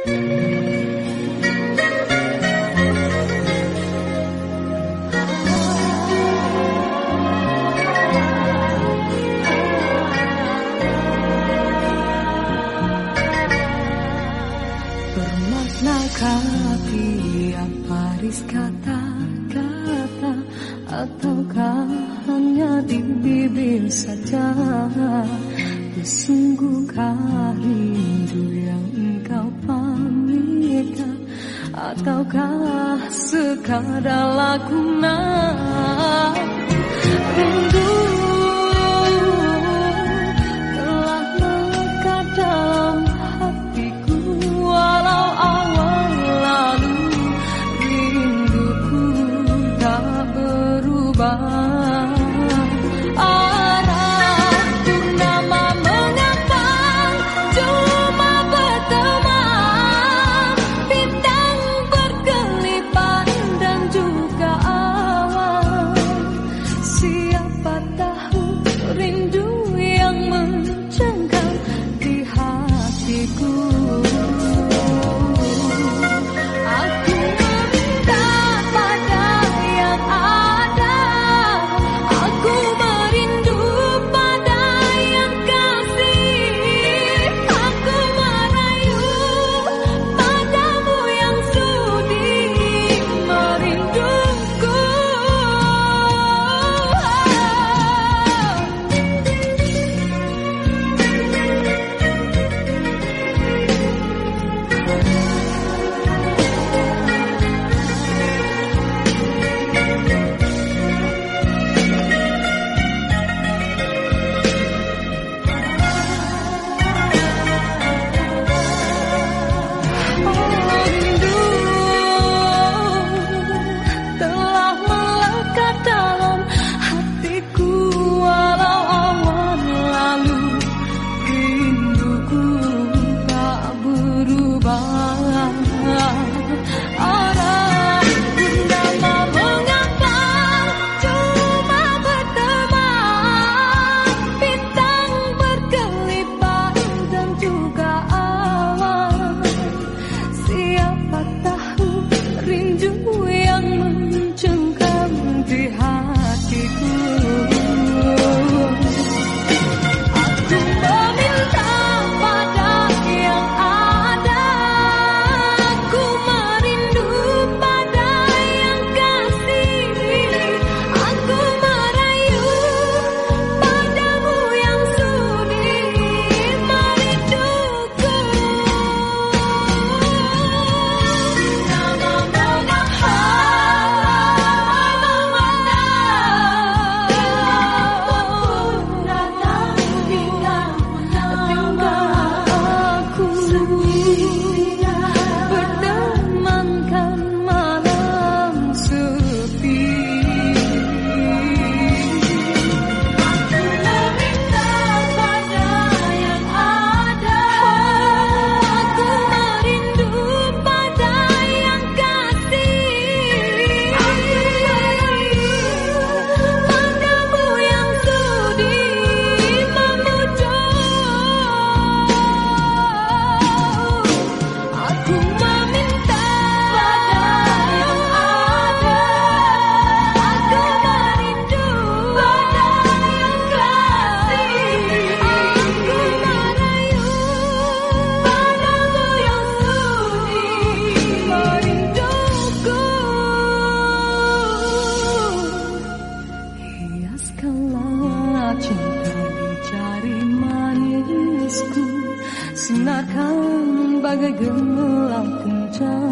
Bermaknakah tiap kata-kata Ataukah hanya di bibir saja? Sesungguhkah rindu yang engkau pandang Ataukah sekadar lagu sekadar laguna? Rindu telah melekat dalam hatiku Walau awal lalu. Rinduku tak berubah. siapa tahu rindu Biarlah cinta dicari manisku. Senakan bagai gemelang kencang